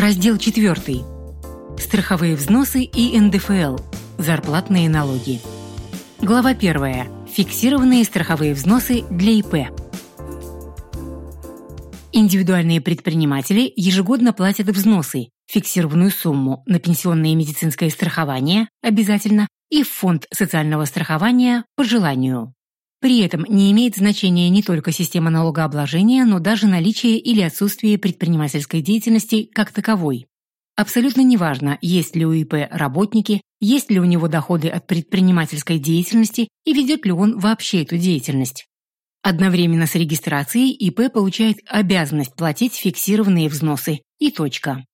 Раздел 4. Страховые взносы и НДФЛ. Зарплатные налоги. Глава 1. Фиксированные страховые взносы для ИП. Индивидуальные предприниматели ежегодно платят взносы, фиксированную сумму на пенсионное и медицинское страхование обязательно и в фонд социального страхования по желанию. При этом не имеет значения не только система налогообложения, но даже наличие или отсутствие предпринимательской деятельности как таковой. Абсолютно неважно, есть ли у ИП работники, есть ли у него доходы от предпринимательской деятельности и ведет ли он вообще эту деятельность. Одновременно с регистрацией ИП получает обязанность платить фиксированные взносы и точка.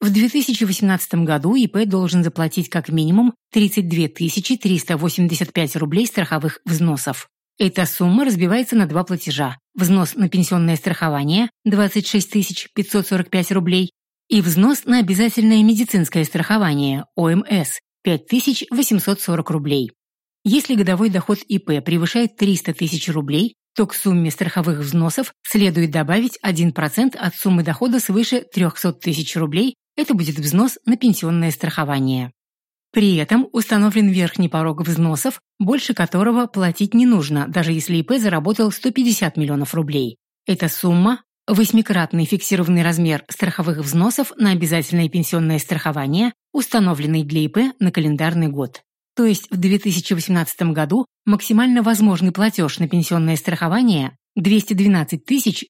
В 2018 году ИП должен заплатить как минимум 32 385 рублей страховых взносов. Эта сумма разбивается на два платежа. Взнос на пенсионное страхование – 26 545 рублей и взнос на обязательное медицинское страхование ОМС 5840 рублей. Если годовой доход ИП превышает 300 тысяч рублей, то к сумме страховых взносов следует добавить 1% от суммы дохода свыше 300 тысяч рублей, это будет взнос на пенсионное страхование. При этом установлен верхний порог взносов, больше которого платить не нужно, даже если ИП заработал 150 миллионов рублей. Эта сумма Восьмикратный фиксированный размер страховых взносов на обязательное пенсионное страхование, установленный для ИП на календарный год. То есть в 2018 году максимально возможный платеж на пенсионное страхование 212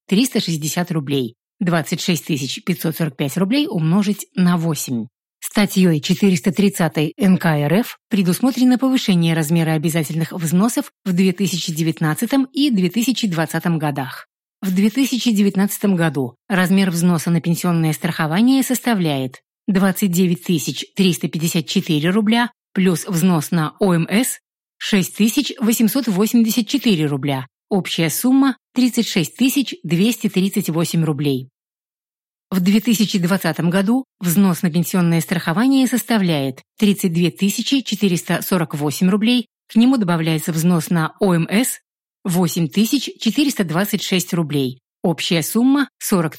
360 рублей, 26 545 рублей умножить на 8. Статьей 430 НК РФ предусмотрено повышение размера обязательных взносов в 2019 и 2020 годах. В 2019 году размер взноса на пенсионное страхование составляет 29 354 рубля плюс взнос на ОМС 6 884 рубля. Общая сумма 36 238 рублей. В 2020 году взнос на пенсионное страхование составляет 32 448 рублей, к нему добавляется взнос на ОМС 8426 рублей. Общая сумма 40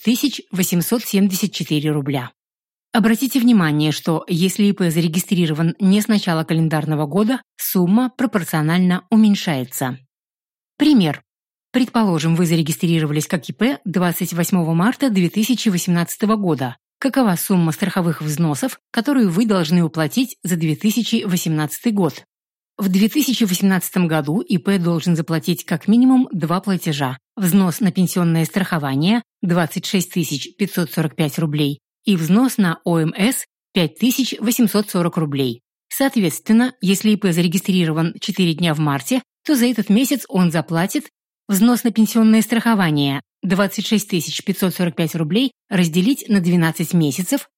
874 рубля. Обратите внимание, что если ИП зарегистрирован не с начала календарного года, сумма пропорционально уменьшается. Пример. Предположим, вы зарегистрировались как ИП 28 марта 2018 года. Какова сумма страховых взносов, которую вы должны уплатить за 2018 год? В 2018 году ИП должен заплатить как минимум два платежа. Взнос на пенсионное страхование – 26 545 рублей и взнос на ОМС – 5840 рублей. Соответственно, если ИП зарегистрирован 4 дня в марте, то за этот месяц он заплатит взнос на пенсионное страхование 26 545 рублей разделить на 12 месяцев,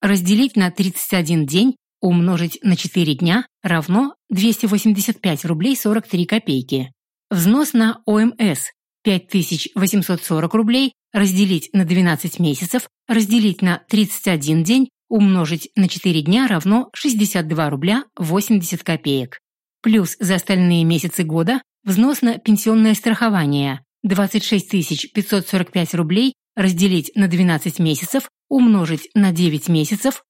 разделить на 31 день умножить на 4 дня равно 285 рублей 43 копейки. Взнос на ОМС 5840 рублей разделить на 12 месяцев, разделить на 31 день, умножить на 4 дня равно 62 рубля 80 копеек. Плюс за остальные месяцы года взнос на пенсионное страхование 26 545 рублей разделить на 12 месяцев, умножить на 9 месяцев,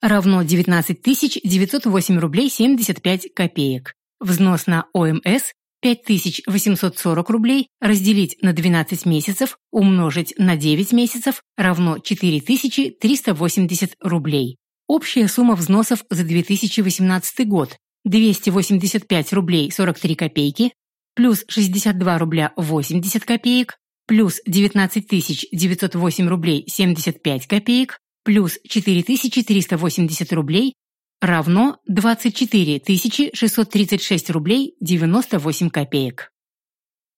равно 19 908 рублей 75 копеек. Взнос на ОМС 5840 рублей разделить на 12 месяцев умножить на 9 месяцев равно 4380 рублей. Общая сумма взносов за 2018 год 285 рублей 43 копейки плюс 62 рубля 80 копеек плюс 19 908 рублей 75 копеек плюс 4380 рублей равно 24 636 рублей 98 копеек.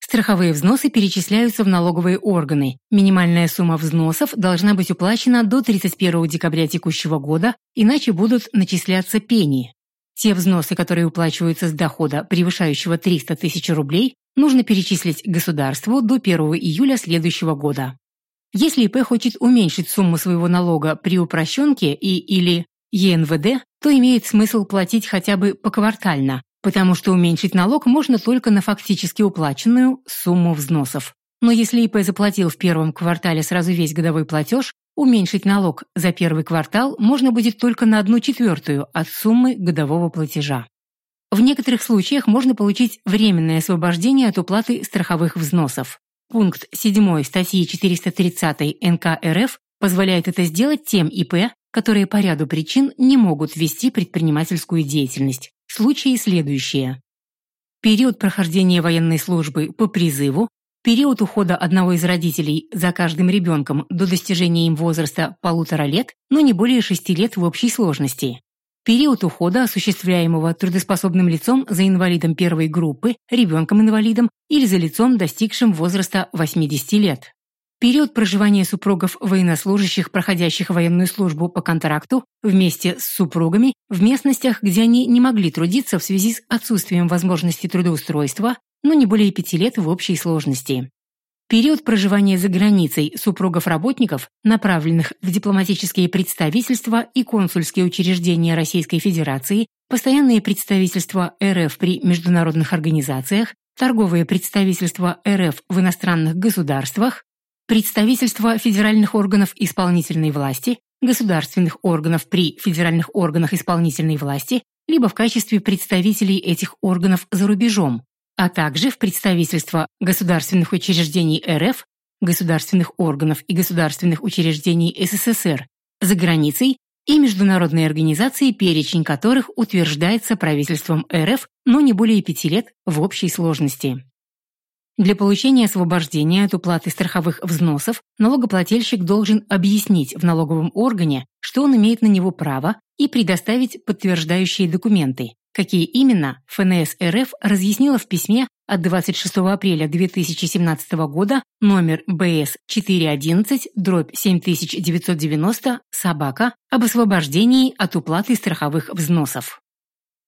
Страховые взносы перечисляются в налоговые органы. Минимальная сумма взносов должна быть уплачена до 31 декабря текущего года, иначе будут начисляться пени. Те взносы, которые уплачиваются с дохода, превышающего 300 тысяч рублей, нужно перечислить государству до 1 июля следующего года. Если ИП хочет уменьшить сумму своего налога при упрощенке и или ЕНВД, то имеет смысл платить хотя бы поквартально, потому что уменьшить налог можно только на фактически уплаченную сумму взносов. Но если ИП заплатил в первом квартале сразу весь годовой платеж, уменьшить налог за первый квартал можно будет только на одну четвертую от суммы годового платежа. В некоторых случаях можно получить временное освобождение от уплаты страховых взносов. Пункт 7 статьи 430 НК РФ позволяет это сделать тем ИП, которые по ряду причин не могут вести предпринимательскую деятельность. Случаи следующие. Период прохождения военной службы по призыву, период ухода одного из родителей за каждым ребенком до достижения им возраста полутора лет, но не более шести лет в общей сложности. Период ухода, осуществляемого трудоспособным лицом за инвалидом первой группы, ребенком-инвалидом или за лицом, достигшим возраста 80 лет. Период проживания супругов военнослужащих, проходящих военную службу по контракту, вместе с супругами в местностях, где они не могли трудиться в связи с отсутствием возможности трудоустройства, но не более пяти лет в общей сложности. Период проживания за границей супругов-работников, направленных в дипломатические представительства и консульские учреждения Российской Федерации, постоянные представительства РФ при международных организациях, торговые представительства РФ в иностранных государствах, представительства федеральных органов исполнительной власти, государственных органов при федеральных органах исполнительной власти, либо в качестве представителей этих органов за рубежом, а также в представительства государственных учреждений РФ, государственных органов и государственных учреждений СССР за границей и международные организации, перечень которых утверждается правительством РФ, но не более пяти лет в общей сложности. Для получения освобождения от уплаты страховых взносов налогоплательщик должен объяснить в налоговом органе, что он имеет на него право, и предоставить подтверждающие документы. Какие именно, ФНС РФ разъяснила в письме от 26 апреля 2017 года номер БС 411 дробь 7990 собака об освобождении от уплаты страховых взносов.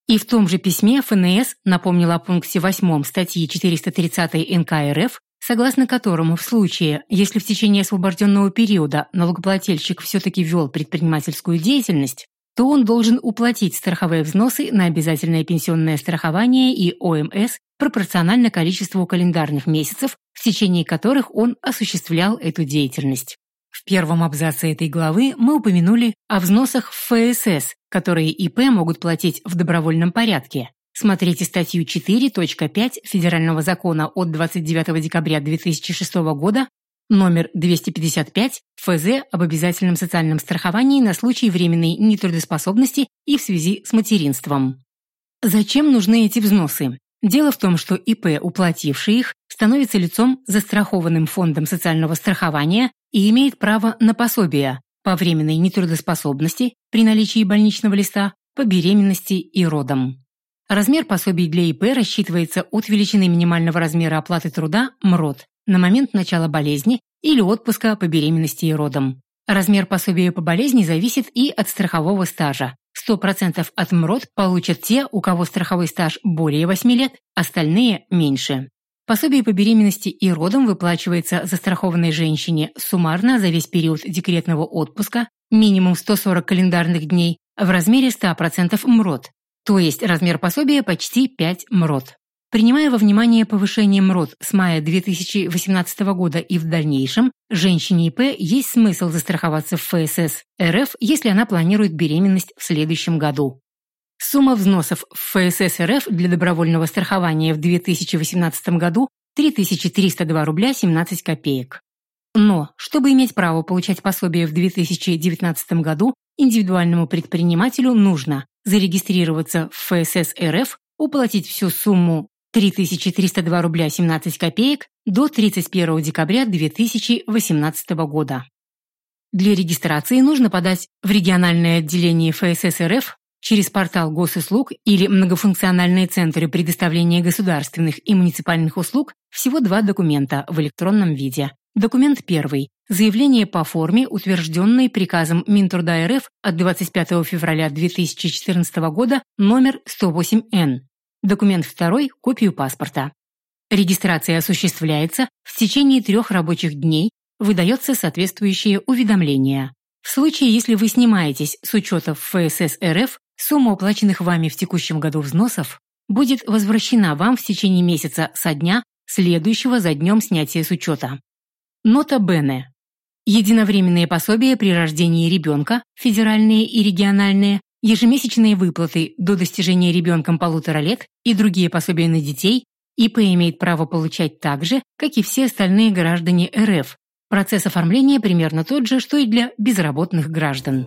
И в том же письме ФНС напомнила о пункте 8 статьи 430 НК РФ, согласно которому в случае, если в течение освобожденного периода налогоплательщик все-таки вел предпринимательскую деятельность, то он должен уплатить страховые взносы на обязательное пенсионное страхование и ОМС пропорционально количеству календарных месяцев, в течение которых он осуществлял эту деятельность. В первом абзаце этой главы мы упомянули о взносах в ФСС, которые ИП могут платить в добровольном порядке. Смотрите статью 4.5 Федерального закона от 29 декабря 2006 года номер 255 ФЗ об обязательном социальном страховании на случай временной нетрудоспособности и в связи с материнством. Зачем нужны эти взносы? Дело в том, что ИП, уплативший их, становится лицом, застрахованным фондом социального страхования и имеет право на пособие по временной нетрудоспособности при наличии больничного листа, по беременности и родам. Размер пособий для ИП рассчитывается от величины минимального размера оплаты труда МРОД на момент начала болезни или отпуска по беременности и родам. Размер пособия по болезни зависит и от страхового стажа. 100% от МРОД получат те, у кого страховой стаж более 8 лет, остальные – меньше. Пособие по беременности и родам выплачивается застрахованной женщине суммарно за весь период декретного отпуска, минимум 140 календарных дней, в размере 100% МРОД, то есть размер пособия почти 5 МРОД. Принимая во внимание повышение МРОД с мая 2018 года и в дальнейшем, женщине ИП есть смысл застраховаться в ФСС РФ, если она планирует беременность в следующем году. Сумма взносов в ФСС РФ для добровольного страхования в 2018 году 3302 рубля 17 копеек. Но, чтобы иметь право получать пособие в 2019 году, индивидуальному предпринимателю нужно зарегистрироваться в ФСС РФ, уплатить всю сумму 3302 рубля 17 копеек до 31 декабря 2018 года. Для регистрации нужно подать в региональное отделение ФСС РФ через портал госуслуг или многофункциональные центры предоставления государственных и муниципальных услуг всего два документа в электронном виде. Документ первый – заявление по форме, утвержденной приказом Минтруда РФ от 25 февраля 2014 года номер 108-Н. Документ второй – копию паспорта. Регистрация осуществляется в течение трех рабочих дней, выдается соответствующее уведомление. В случае, если вы снимаетесь с учета в ФСС РФ, Сумма уплаченных вами в текущем году взносов будет возвращена вам в течение месяца со дня, следующего за днем снятия с учета. Нота Бене. единовременные пособия при рождении ребенка, федеральные и региональные, ежемесячные выплаты до достижения ребенком полутора лет и другие пособия на детей ИП имеет право получать так же, как и все остальные граждане РФ. Процесс оформления примерно тот же, что и для безработных граждан.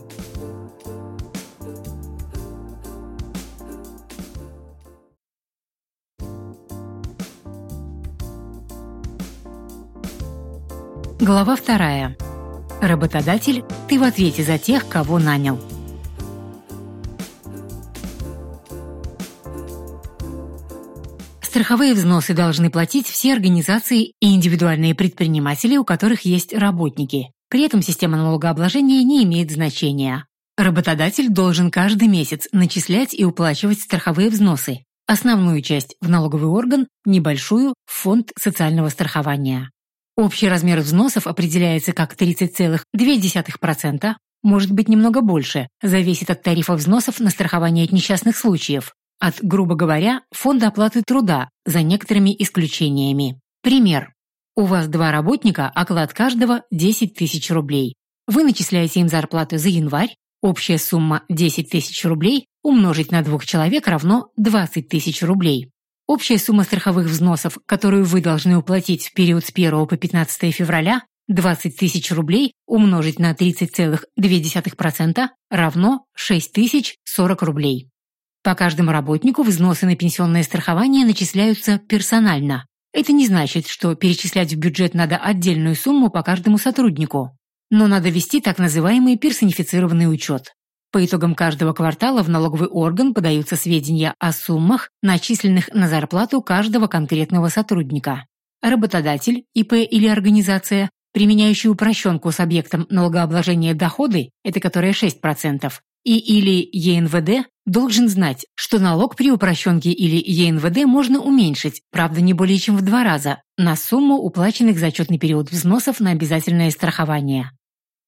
Глава вторая. Работодатель, ты в ответе за тех, кого нанял. Страховые взносы должны платить все организации и индивидуальные предприниматели, у которых есть работники. При этом система налогообложения не имеет значения. Работодатель должен каждый месяц начислять и уплачивать страховые взносы. Основную часть в налоговый орган, небольшую – в фонд социального страхования. Общий размер взносов определяется как 30,2%, может быть немного больше, зависит от тарифа взносов на страхование от несчастных случаев, от, грубо говоря, фонда оплаты труда, за некоторыми исключениями. Пример. У вас два работника, оклад каждого 10 тысяч рублей. Вы начисляете им зарплату за январь, общая сумма 10 тысяч рублей умножить на двух человек равно 20 тысяч рублей. Общая сумма страховых взносов, которую вы должны уплатить в период с 1 по 15 февраля, 20 тысяч рублей умножить на 30,2% равно 6 тысяч 40 рублей. По каждому работнику взносы на пенсионное страхование начисляются персонально. Это не значит, что перечислять в бюджет надо отдельную сумму по каждому сотруднику. Но надо вести так называемый персонифицированный учет. По итогам каждого квартала в налоговый орган подаются сведения о суммах, начисленных на зарплату каждого конкретного сотрудника. Работодатель, ИП или организация, применяющий упрощенку с объектом налогообложения доходы, это которая 6%, и или ЕНВД, должен знать, что налог при упрощенке или ЕНВД можно уменьшить, правда не более чем в два раза, на сумму уплаченных за отчетный период взносов на обязательное страхование.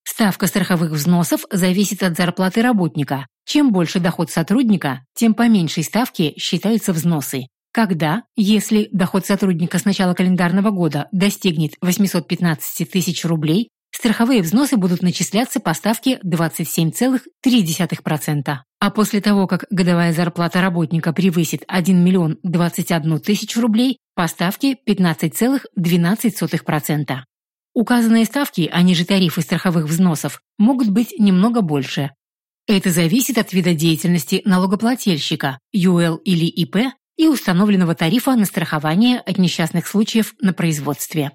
Ставка страховых взносов зависит от зарплаты работника. Чем больше доход сотрудника, тем по меньшей ставке считаются взносы. Когда, если доход сотрудника с начала календарного года достигнет 815 тысяч рублей, страховые взносы будут начисляться по ставке 27,3%. А после того, как годовая зарплата работника превысит 1 миллион 21 тысячу рублей, по ставке 15,12%. Указанные ставки, они же тарифы страховых взносов, могут быть немного больше. Это зависит от вида деятельности налогоплательщика, ЮЛ или ИП, и установленного тарифа на страхование от несчастных случаев на производстве.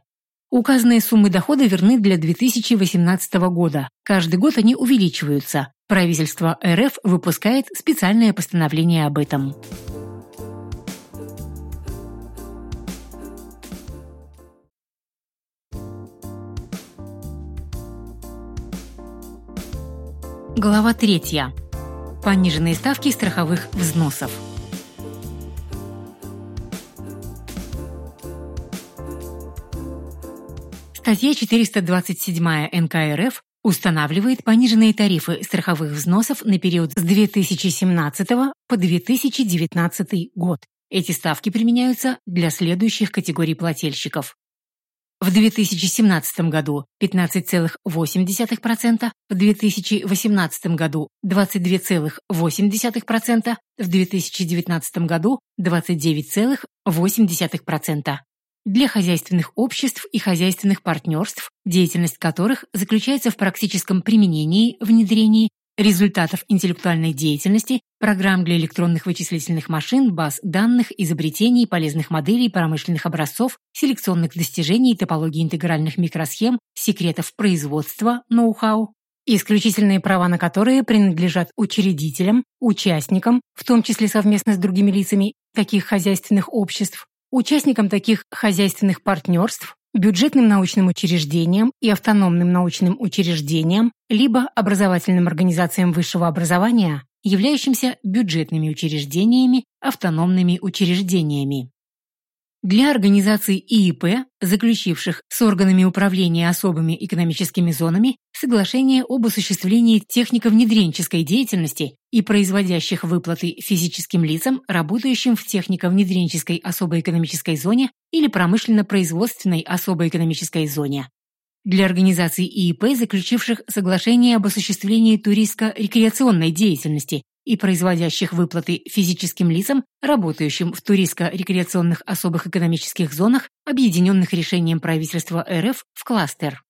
Указанные суммы дохода верны для 2018 года. Каждый год они увеличиваются. Правительство РФ выпускает специальное постановление об этом. Глава 3. Пониженные ставки страховых взносов. Статья 427 НК РФ устанавливает пониженные тарифы страховых взносов на период с 2017 по 2019 год. Эти ставки применяются для следующих категорий плательщиков. В 2017 году 15,8%, в 2018 году 22,8%, в 2019 году 29,8%. Для хозяйственных обществ и хозяйственных партнерств, деятельность которых заключается в практическом применении, внедрении результатов интеллектуальной деятельности, программ для электронных вычислительных машин, баз данных, изобретений, полезных моделей, промышленных образцов, селекционных достижений, топологии интегральных микросхем, секретов производства, ноу-хау, исключительные права на которые принадлежат учредителям, участникам, в том числе совместно с другими лицами таких хозяйственных обществ, участникам таких хозяйственных партнерств, бюджетным научным учреждениям и автономным научным учреждениям, либо образовательным организациям высшего образования, являющимся бюджетными учреждениями, автономными учреждениями. Для организаций ИИП, заключивших с органами управления особыми экономическими зонами соглашение об осуществлении технико-внедренческой деятельности и производящих выплаты физическим лицам, работающим в технико-внедренческой особой экономической зоне или промышленно-производственной особой экономической зоне. для организаций ИИП, заключивших соглашение об осуществлении туристско-рекреационной деятельности и производящих выплаты физическим лицам, работающим в туристско-рекреационных особых экономических зонах, объединенных решением правительства РФ в кластер.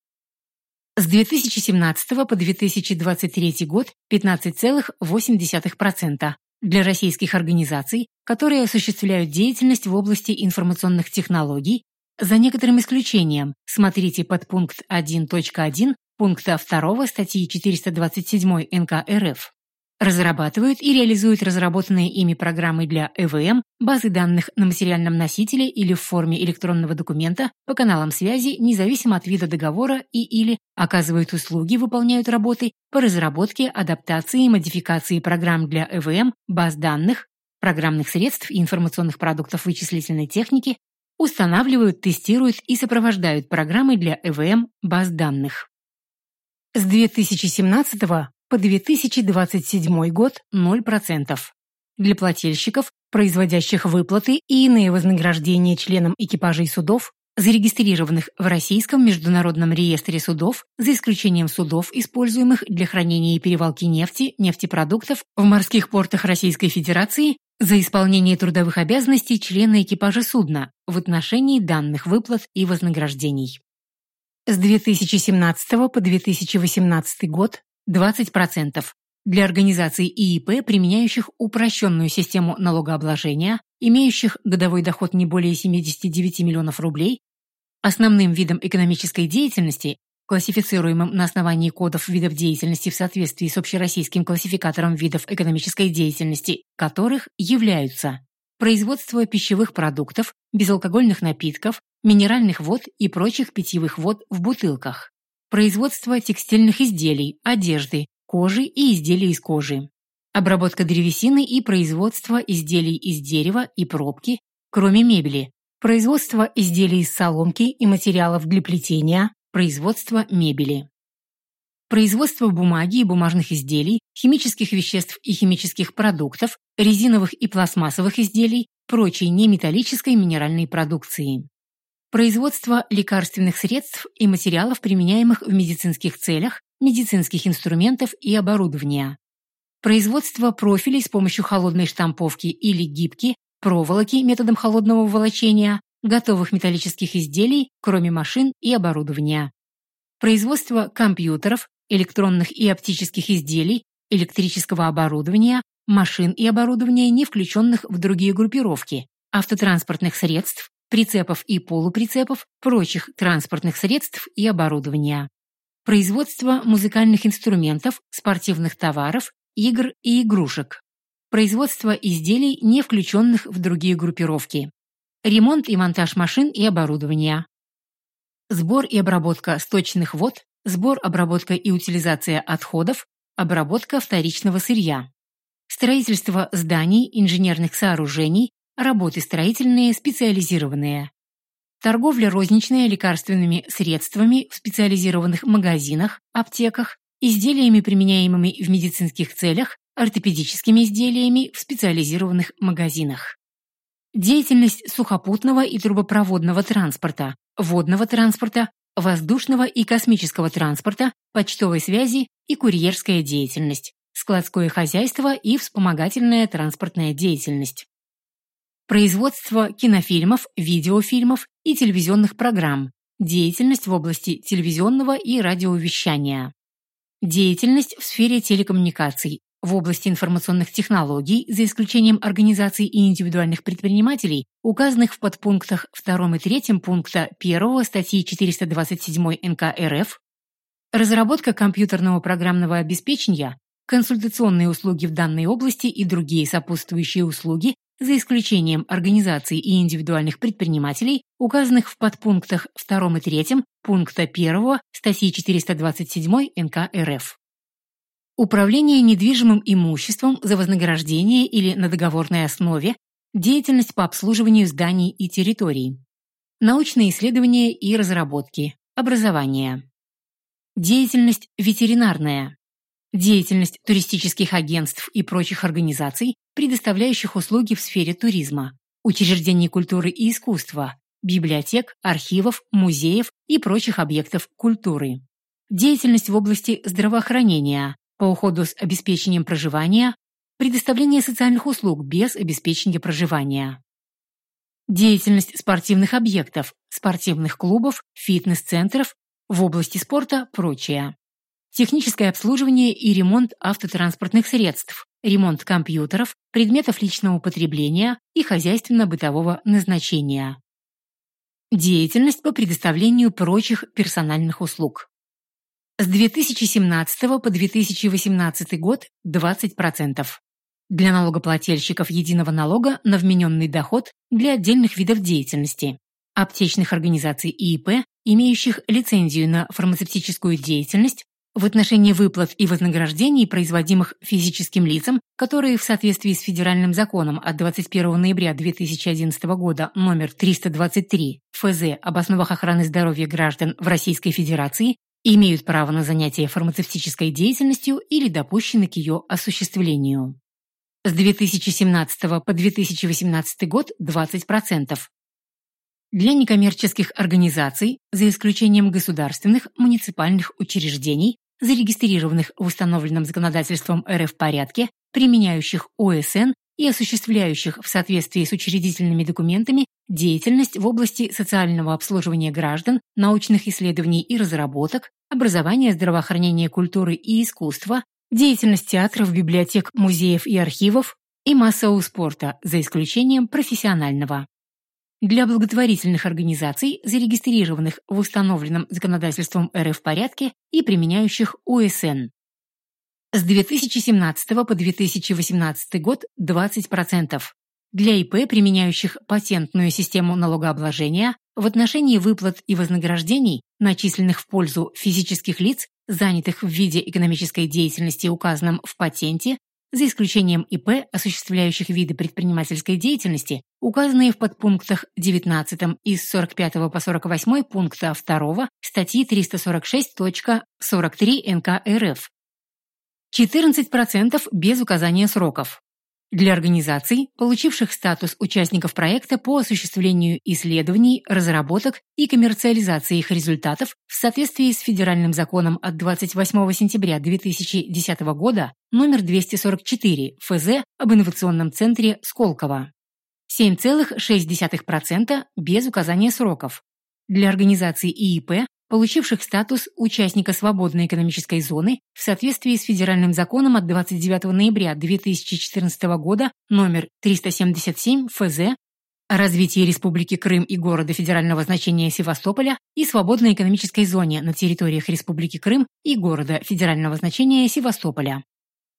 С 2017 по 2023 год 15,8%. Для российских организаций, которые осуществляют деятельность в области информационных технологий, за некоторым исключением, смотрите подпункт 1.1 пункта 2 статьи 427 НК РФ разрабатывают и реализуют разработанные ими программы для ЭВМ, базы данных на материальном носителе или в форме электронного документа по каналам связи, независимо от вида договора и или оказывают услуги, выполняют работы по разработке, адаптации и модификации программ для ЭВМ, баз данных, программных средств и информационных продуктов вычислительной техники, устанавливают, тестируют и сопровождают программы для ЭВМ, баз данных. С 2017 по 2027 год 0%. Для плательщиков, производящих выплаты и иные вознаграждения членам экипажей судов, зарегистрированных в Российском международном реестре судов, за исключением судов, используемых для хранения и перевалки нефти, нефтепродуктов в морских портах Российской Федерации, за исполнение трудовых обязанностей члена экипажа судна в отношении данных выплат и вознаграждений. С 2017 по 2018 год 20%. Для организаций ИИП, применяющих упрощенную систему налогообложения, имеющих годовой доход не более 79 миллионов рублей, основным видом экономической деятельности, классифицируемым на основании кодов видов деятельности в соответствии с общероссийским классификатором видов экономической деятельности, которых являются производство пищевых продуктов, безалкогольных напитков, минеральных вод и прочих питьевых вод в бутылках, производство текстильных изделий, одежды, кожи и изделий из кожи, обработка древесины и производство изделий из дерева и пробки, кроме мебели, производство изделий из соломки и материалов для плетения, производство мебели. Производство бумаги и бумажных изделий, химических веществ и химических продуктов, резиновых и пластмассовых изделий, прочей неметаллической минеральной продукции производство лекарственных средств и материалов, применяемых в медицинских целях, медицинских инструментов и оборудования, производство профилей с помощью холодной штамповки или гибки, проволоки методом холодного волочения, готовых металлических изделий, кроме машин и оборудования, производство компьютеров, электронных и оптических изделий, электрического оборудования, машин и оборудования, не включенных в другие группировки, автотранспортных средств, прицепов и полуприцепов, прочих транспортных средств и оборудования. Производство музыкальных инструментов, спортивных товаров, игр и игрушек. Производство изделий, не включенных в другие группировки. Ремонт и монтаж машин и оборудования. Сбор и обработка сточных вод, сбор, обработка и утилизация отходов, обработка вторичного сырья. Строительство зданий, инженерных сооружений, работы строительные специализированные. Торговля розничная лекарственными средствами в специализированных магазинах, аптеках, изделиями, применяемыми в медицинских целях, ортопедическими изделиями в специализированных магазинах. Деятельность сухопутного и трубопроводного транспорта, водного транспорта, воздушного и космического транспорта, почтовой связи и курьерская деятельность, складское хозяйство и вспомогательная транспортная деятельность производство кинофильмов, видеофильмов и телевизионных программ, деятельность в области телевизионного и радиовещания, деятельность в сфере телекоммуникаций, в области информационных технологий, за исключением организаций и индивидуальных предпринимателей, указанных в подпунктах 2 и 3 пункта 1 статьи 427 НК РФ, разработка компьютерного программного обеспечения, консультационные услуги в данной области и другие сопутствующие услуги, за исключением организаций и индивидуальных предпринимателей, указанных в подпунктах 2 и 3 пункта 1 статьи 427 НК РФ. Управление недвижимым имуществом за вознаграждение или на договорной основе, деятельность по обслуживанию зданий и территорий, научные исследования и разработки, образование, деятельность ветеринарная, деятельность туристических агентств и прочих организаций, предоставляющих услуги в сфере туризма, учреждений культуры и искусства, библиотек, архивов, музеев и прочих объектов культуры. Деятельность в области здравоохранения по уходу с обеспечением проживания, предоставление социальных услуг без обеспечения проживания. Деятельность спортивных объектов, спортивных клубов, фитнес-центров, в области спорта – прочее. Техническое обслуживание и ремонт автотранспортных средств, ремонт компьютеров, предметов личного потребления и хозяйственно-бытового назначения. Деятельность по предоставлению прочих персональных услуг. С 2017 по 2018 год 20%. Для налогоплательщиков единого налога на вмененный доход для отдельных видов деятельности. Аптечных организаций и ИП, имеющих лицензию на фармацевтическую деятельность, в отношении выплат и вознаграждений, производимых физическим лицам, которые в соответствии с федеральным законом от 21 ноября 2011 года номер 323 ФЗ об основах охраны здоровья граждан в Российской Федерации имеют право на занятие фармацевтической деятельностью или допущены к ее осуществлению. С 2017 по 2018 год 20%. Для некоммерческих организаций, за исключением государственных, муниципальных учреждений, зарегистрированных в установленном законодательством РФ порядке, применяющих ОСН и осуществляющих в соответствии с учредительными документами деятельность в области социального обслуживания граждан, научных исследований и разработок, образования, здравоохранения, культуры и искусства, деятельность театров, библиотек, музеев и архивов и массового спорта, за исключением профессионального для благотворительных организаций, зарегистрированных в установленном законодательством РФ порядке и применяющих ОСН. С 2017 по 2018 год 20%. Для ИП, применяющих патентную систему налогообложения, в отношении выплат и вознаграждений, начисленных в пользу физических лиц, занятых в виде экономической деятельности, указанном в патенте, за исключением ИП, осуществляющих виды предпринимательской деятельности, указанные в подпунктах 19 из 45 по 48 пункта 2 статьи 346.43 НК РФ. 14% без указания сроков. Для организаций, получивших статус участников проекта по осуществлению исследований, разработок и коммерциализации их результатов в соответствии с федеральным законом от 28 сентября 2010 года номер 244 ФЗ об инновационном центре Сколково. 7,6% без указания сроков. Для организаций ИИП, получивших статус участника свободной экономической зоны в соответствии с федеральным законом от 29 ноября 2014 года номер 377 ФЗ о развитии Республики Крым и города федерального значения Севастополя и свободной экономической зоне на территориях Республики Крым и города федерального значения Севастополя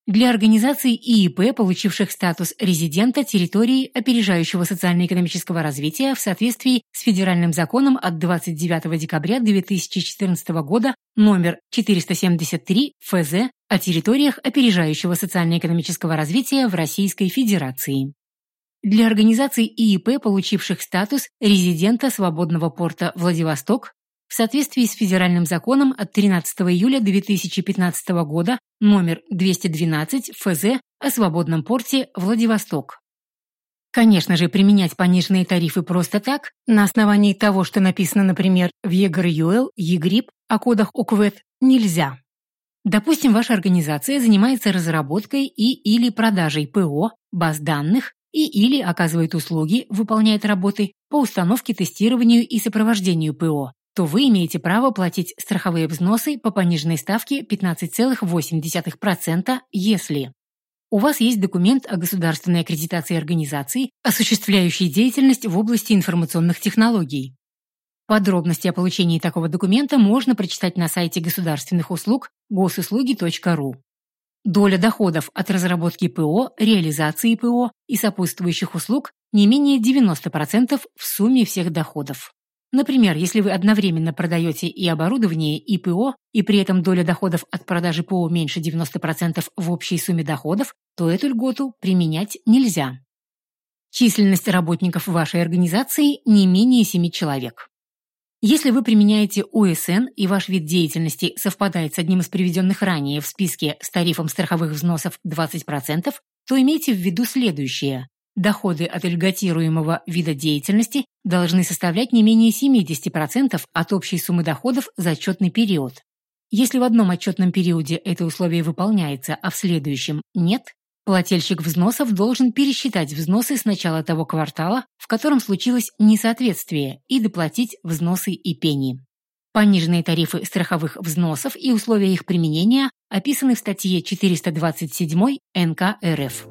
для организаций ИИП, получивших статус резидента территории опережающего социально-экономического развития в соответствии с федеральным законом от 29 декабря 2014 года номер 473 ФЗ о территориях опережающего социально-экономического развития в Российской Федерации. Для организаций ИИП, получивших статус резидента свободного порта Владивосток, в соответствии с федеральным законом от 13 июля 2015 года номер 212 ФЗ о свободном порте Владивосток. Конечно же, применять пониженные тарифы просто так, на основании того, что написано, например, в ЕГРЮЛ, ЕГРИП о кодах ОКВЭД, нельзя. Допустим, ваша организация занимается разработкой и или продажей ПО, баз данных и или оказывает услуги, выполняет работы по установке, тестированию и сопровождению ПО, то вы имеете право платить страховые взносы по пониженной ставке 15,8%, если у вас есть документ о государственной аккредитации организации, осуществляющей деятельность в области информационных технологий. Подробности о получении такого документа можно прочитать на сайте государственных услуг госуслуги.ру. Доля доходов от разработки ПО, реализации ПО и сопутствующих услуг не менее 90% в сумме всех доходов. Например, если вы одновременно продаете и оборудование, и ПО, и при этом доля доходов от продажи ПО меньше 90% в общей сумме доходов, то эту льготу применять нельзя. Численность работников вашей организации не менее 7 человек. Если вы применяете ОСН и ваш вид деятельности совпадает с одним из приведенных ранее в списке с тарифом страховых взносов 20%, то имейте в виду следующее. Доходы от льготируемого вида деятельности должны составлять не менее 70% от общей суммы доходов за отчетный период. Если в одном отчетном периоде это условие выполняется, а в следующем нет, плательщик взносов должен пересчитать взносы с начала того квартала, в котором случилось несоответствие, и доплатить взносы и пени. Пониженные тарифы страховых взносов и условия их применения описаны в статье 427 НК РФ.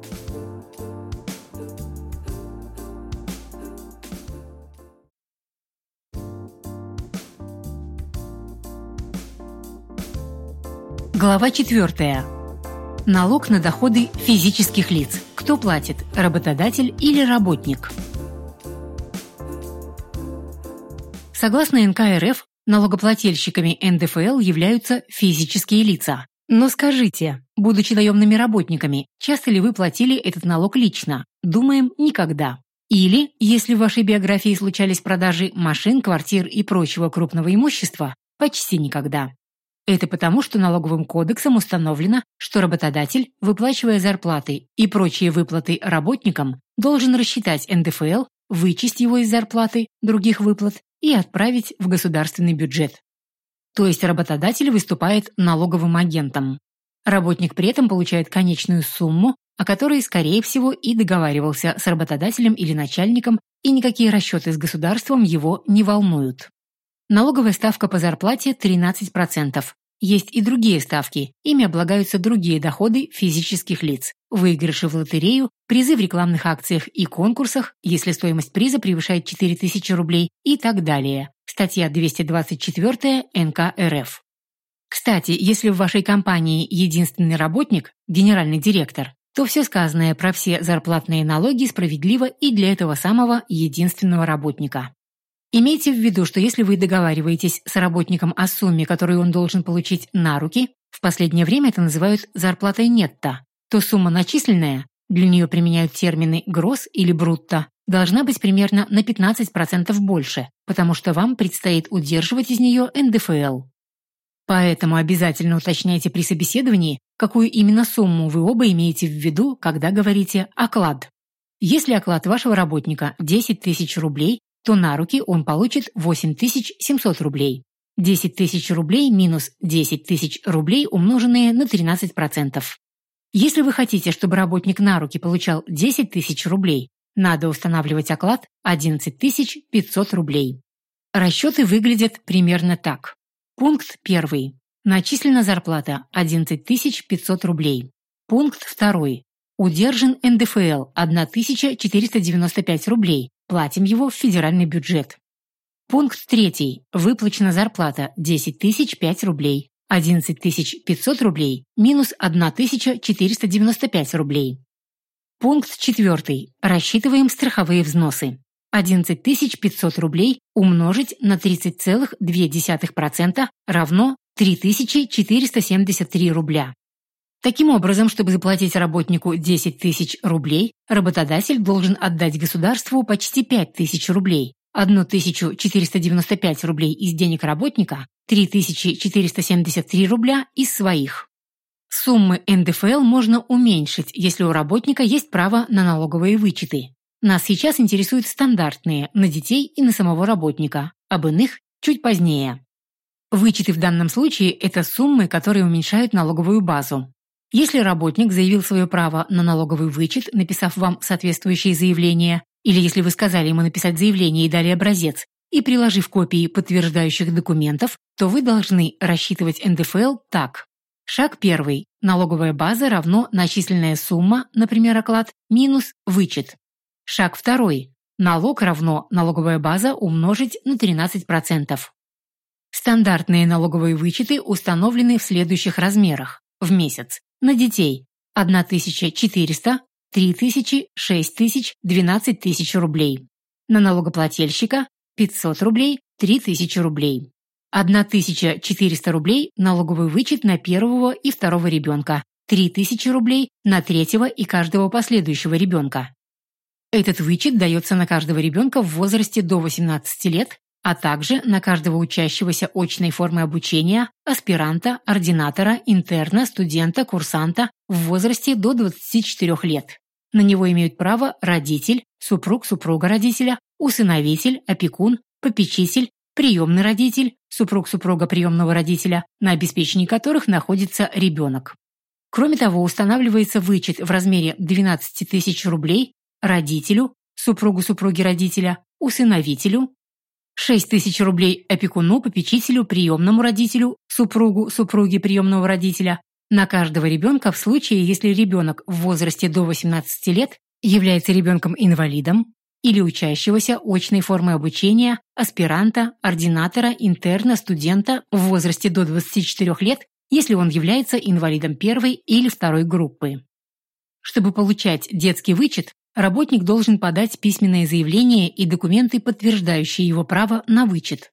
Глава 4. Налог на доходы физических лиц. Кто платит, работодатель или работник? Согласно НК РФ, налогоплательщиками НДФЛ являются физические лица. Но скажите, будучи наемными работниками, часто ли вы платили этот налог лично? Думаем, никогда. Или, если в вашей биографии случались продажи машин, квартир и прочего крупного имущества, почти никогда. Это потому, что налоговым кодексом установлено, что работодатель, выплачивая зарплаты и прочие выплаты работникам, должен рассчитать НДФЛ, вычесть его из зарплаты, других выплат и отправить в государственный бюджет. То есть работодатель выступает налоговым агентом. Работник при этом получает конечную сумму, о которой, скорее всего, и договаривался с работодателем или начальником, и никакие расчеты с государством его не волнуют. Налоговая ставка по зарплате 13%. Есть и другие ставки, ими облагаются другие доходы физических лиц. Выигрыши в лотерею, призы в рекламных акциях и конкурсах, если стоимость приза превышает 4000 рублей и так далее. Статья 224 НК РФ. Кстати, если в вашей компании единственный работник, генеральный директор, то все сказанное про все зарплатные налоги справедливо и для этого самого единственного работника. Имейте в виду, что если вы договариваетесь с работником о сумме, которую он должен получить на руки, в последнее время это называют зарплатой нетто, то сумма начисленная, для нее применяют термины «гросс» или «брутто», должна быть примерно на 15% больше, потому что вам предстоит удерживать из нее НДФЛ. Поэтому обязательно уточняйте при собеседовании, какую именно сумму вы оба имеете в виду, когда говорите «оклад». Если оклад вашего работника 10 тысяч рублей, то на руки он получит 8700 рублей. 10 тысяч рублей минус 10 тысяч рублей, умноженные на 13%. Если вы хотите, чтобы работник на руки получал 10 тысяч рублей, надо устанавливать оклад 11 500 рублей. Расчеты выглядят примерно так. Пункт 1. Начислена зарплата 11 500 рублей. Пункт 2. Удержан НДФЛ 1495 рублей, Платим его в федеральный бюджет. Пункт 3. Выплачена зарплата 10 тысяч 5 рублей. 11 тысяч 500 рублей минус 1495 рублей. Пункт 4. Рассчитываем страховые взносы. 11 500 рублей умножить на 30,2% равно 3473 рубля. Таким образом, чтобы заплатить работнику 10 тысяч рублей, работодатель должен отдать государству почти 5 тысяч рублей, 1495 рублей из денег работника, 3473 рубля из своих. Суммы НДФЛ можно уменьшить, если у работника есть право на налоговые вычеты. Нас сейчас интересуют стандартные на детей и на самого работника, об иных чуть позднее. Вычеты в данном случае – это суммы, которые уменьшают налоговую базу. Если работник заявил свое право на налоговый вычет, написав вам соответствующее заявление, или если вы сказали ему написать заявление и дали образец, и приложив копии подтверждающих документов, то вы должны рассчитывать НДФЛ так. Шаг первый. Налоговая база равно начисленная сумма, например, оклад, минус вычет. Шаг второй. Налог равно налоговая база умножить на 13%. Стандартные налоговые вычеты установлены в следующих размерах в месяц. На детей – 1400, 3000, 6000, 12 тысяч рублей. На налогоплательщика – 500 рублей, 3000 рублей. 1400 рублей – налоговый вычет на первого и второго ребенка, 3000 рублей – на третьего и каждого последующего ребенка. Этот вычет дается на каждого ребенка в возрасте до 18 лет а также на каждого учащегося очной формы обучения, аспиранта, ординатора, интерна, студента, курсанта в возрасте до 24 лет. На него имеют право родитель, супруг, супруга родителя, усыновитель, опекун, попечитель, приемный родитель, супруг, супруга приемного родителя, на обеспечении которых находится ребенок. Кроме того, устанавливается вычет в размере 12 тысяч рублей родителю, супругу супруги родителя, усыновителю, 6 тысяч рублей опекуну, попечителю, приемному родителю, супругу, супруге приемного родителя, на каждого ребенка в случае, если ребенок в возрасте до 18 лет является ребенком-инвалидом или учащегося очной формы обучения, аспиранта, ординатора, интерна, студента в возрасте до 24 лет, если он является инвалидом первой или второй группы. Чтобы получать детский вычет, работник должен подать письменное заявление и документы, подтверждающие его право на вычет.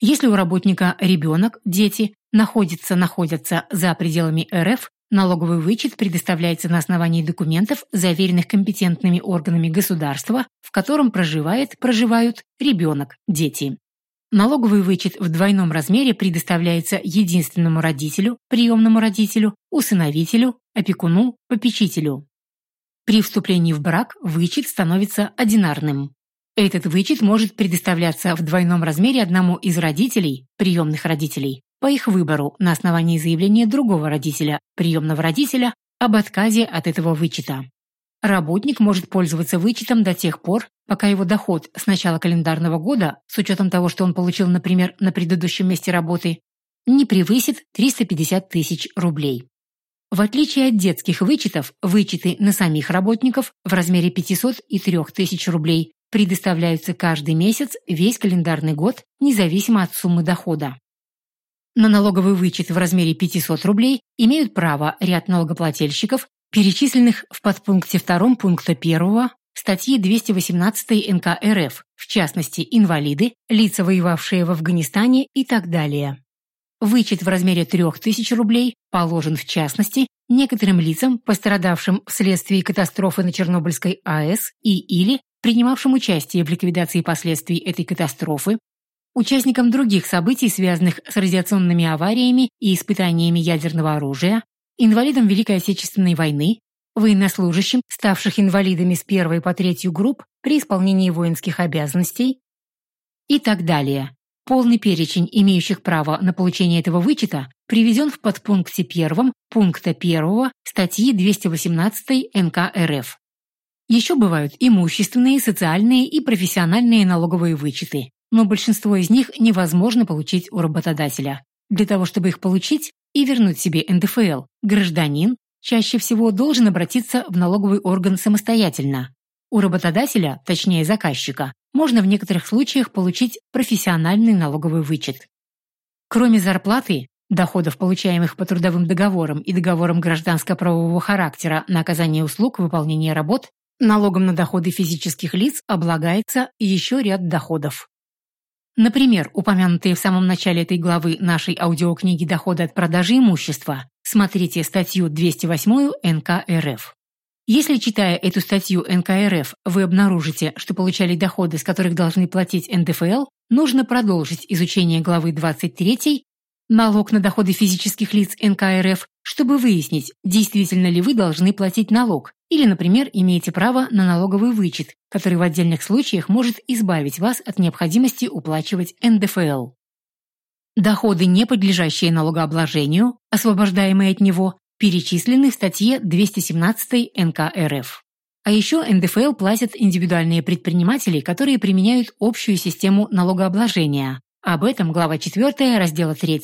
Если у работника ребенок, дети, находится, находятся за пределами РФ, налоговый вычет предоставляется на основании документов, заверенных компетентными органами государства, в котором проживает, проживают ребенок, дети. Налоговый вычет в двойном размере предоставляется единственному родителю, приемному родителю, усыновителю, опекуну, попечителю. При вступлении в брак вычет становится одинарным. Этот вычет может предоставляться в двойном размере одному из родителей, приемных родителей, по их выбору на основании заявления другого родителя, приемного родителя, об отказе от этого вычета. Работник может пользоваться вычетом до тех пор, пока его доход с начала календарного года, с учетом того, что он получил, например, на предыдущем месте работы, не превысит 350 тысяч рублей. В отличие от детских вычетов, вычеты на самих работников в размере 500 и 3000 рублей предоставляются каждый месяц весь календарный год, независимо от суммы дохода. На налоговый вычет в размере 500 рублей имеют право ряд налогоплательщиков, перечисленных в подпункте 2 пункта 1 статьи 218 НК РФ, в частности, инвалиды, лица, воевавшие в Афганистане и так далее. Вычет в размере 3000 рублей положен в частности некоторым лицам, пострадавшим вследствие катастрофы на Чернобыльской АЭС и или принимавшим участие в ликвидации последствий этой катастрофы, участникам других событий, связанных с радиационными авариями и испытаниями ядерного оружия, инвалидам Великой Отечественной войны, военнослужащим, ставших инвалидами с первой по третью групп при исполнении воинских обязанностей и так далее. Полный перечень имеющих право на получение этого вычета приведен в подпункте 1 пункта 1 статьи 218 НК РФ. Еще бывают имущественные, социальные и профессиональные налоговые вычеты, но большинство из них невозможно получить у работодателя. Для того, чтобы их получить и вернуть себе НДФЛ, гражданин чаще всего должен обратиться в налоговый орган самостоятельно. У работодателя, точнее заказчика, можно в некоторых случаях получить профессиональный налоговый вычет. Кроме зарплаты, доходов, получаемых по трудовым договорам и договорам гражданско-правового характера на оказание услуг, выполнение работ, налогом на доходы физических лиц облагается еще ряд доходов. Например, упомянутые в самом начале этой главы нашей аудиокниги «Доходы от продажи имущества» смотрите статью 208 НК РФ. Если, читая эту статью НК РФ, вы обнаружите, что получали доходы, с которых должны платить НДФЛ, нужно продолжить изучение главы 23 «Налог на доходы физических лиц НК РФ», чтобы выяснить, действительно ли вы должны платить налог, или, например, имеете право на налоговый вычет, который в отдельных случаях может избавить вас от необходимости уплачивать НДФЛ. Доходы, не подлежащие налогообложению, освобождаемые от него, перечислены в статье 217 НК РФ. А еще НДФЛ платят индивидуальные предприниматели, которые применяют общую систему налогообложения. Об этом глава 4 раздела 3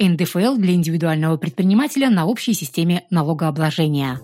НДФЛ для индивидуального предпринимателя на общей системе налогообложения.